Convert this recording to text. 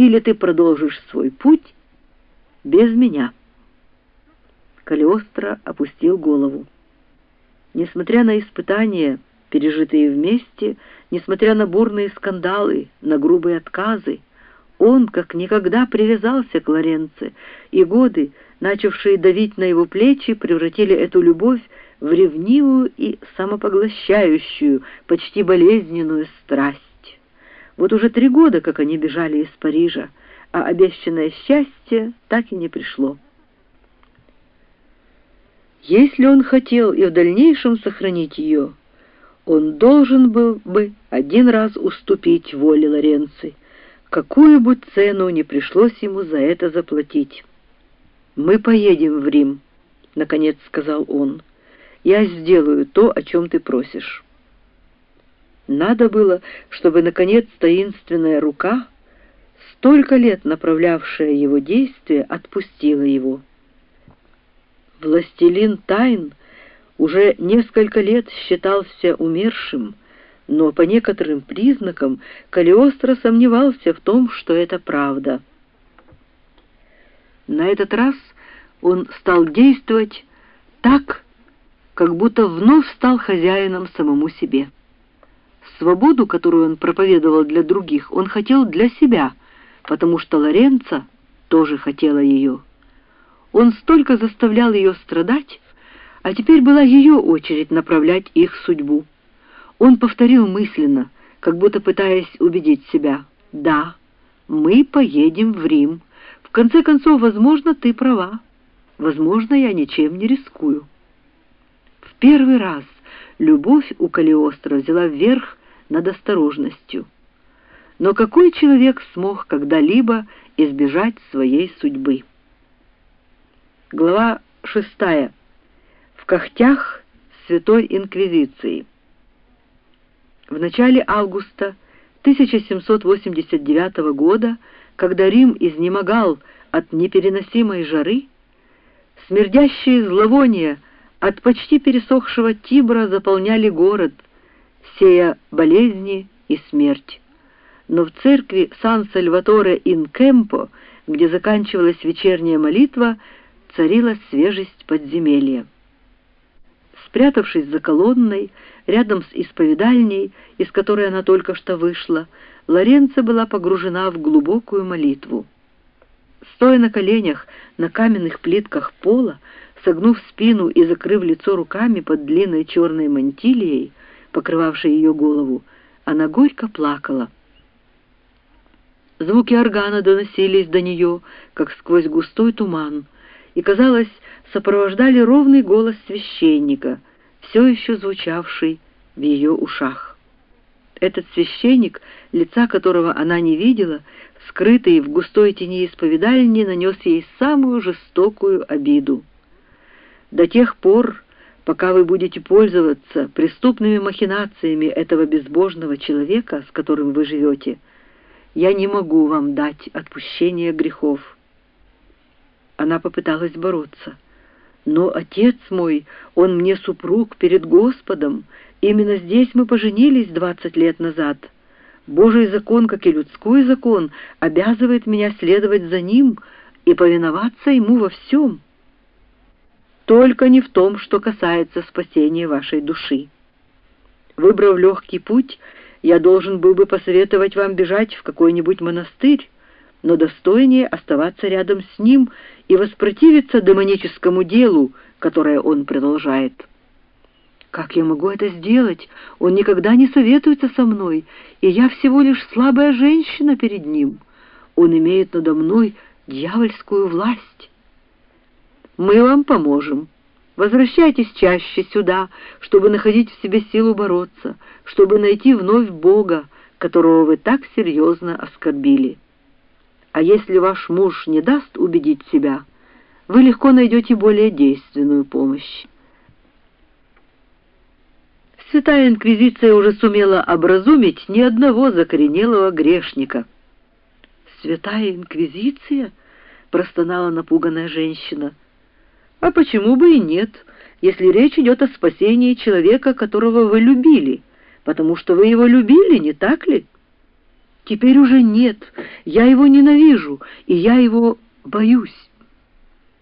или ты продолжишь свой путь без меня». Калиостро опустил голову. Несмотря на испытания, пережитые вместе, несмотря на бурные скандалы, на грубые отказы, он как никогда привязался к Лоренце, и годы, начавшие давить на его плечи, превратили эту любовь в ревнивую и самопоглощающую, почти болезненную страсть. Вот уже три года, как они бежали из Парижа, а обещанное счастье так и не пришло. Если он хотел и в дальнейшем сохранить ее, он должен был бы один раз уступить воле Лоренци, какую бы цену не пришлось ему за это заплатить. «Мы поедем в Рим», — наконец сказал он. «Я сделаю то, о чем ты просишь». Надо было, чтобы, наконец, таинственная рука, столько лет направлявшая его действия, отпустила его. Властелин тайн уже несколько лет считался умершим, но по некоторым признакам Калиостро сомневался в том, что это правда. На этот раз он стал действовать так, как будто вновь стал хозяином самому себе. Свободу, которую он проповедовал для других, он хотел для себя, потому что Лоренца тоже хотела ее. Он столько заставлял ее страдать, а теперь была ее очередь направлять их судьбу. Он повторил мысленно, как будто пытаясь убедить себя. «Да, мы поедем в Рим. В конце концов, возможно, ты права. Возможно, я ничем не рискую». В первый раз любовь у Калиостро взяла вверх над осторожностью. Но какой человек смог когда-либо избежать своей судьбы? Глава шестая. В когтях Святой Инквизиции. В начале августа 1789 года, когда Рим изнемогал от непереносимой жары, смердящие зловония от почти пересохшего Тибра заполняли город, сея болезни и смерть. Но в церкви Сан-Сальваторе-ин-Кемпо, где заканчивалась вечерняя молитва, царила свежесть подземелья. Спрятавшись за колонной, рядом с исповедальней, из которой она только что вышла, Лоренца была погружена в глубокую молитву. Стоя на коленях на каменных плитках пола, согнув спину и закрыв лицо руками под длинной черной мантилией, покрывавшей ее голову, она горько плакала. Звуки органа доносились до нее, как сквозь густой туман — и, казалось, сопровождали ровный голос священника, все еще звучавший в ее ушах. Этот священник, лица которого она не видела, скрытый в густой тени исповедальни, нанес ей самую жестокую обиду. До тех пор, пока вы будете пользоваться преступными махинациями этого безбожного человека, с которым вы живете, я не могу вам дать отпущения грехов. Она попыталась бороться. «Но отец мой, он мне супруг перед Господом. Именно здесь мы поженились двадцать лет назад. Божий закон, как и людской закон, обязывает меня следовать за ним и повиноваться ему во всем. Только не в том, что касается спасения вашей души. Выбрав легкий путь, я должен был бы посоветовать вам бежать в какой-нибудь монастырь, но достойнее оставаться рядом с ним и воспротивиться демоническому делу, которое он продолжает. Как я могу это сделать? Он никогда не советуется со мной, и я всего лишь слабая женщина перед ним. Он имеет надо мной дьявольскую власть. Мы вам поможем. Возвращайтесь чаще сюда, чтобы находить в себе силу бороться, чтобы найти вновь Бога, которого вы так серьезно оскорбили. А если ваш муж не даст убедить себя, вы легко найдете более действенную помощь. Святая Инквизиция уже сумела образумить ни одного закоренелого грешника. «Святая Инквизиция?» — простонала напуганная женщина. «А почему бы и нет, если речь идет о спасении человека, которого вы любили, потому что вы его любили, не так ли?» теперь уже нет. Я его ненавижу, и я его боюсь.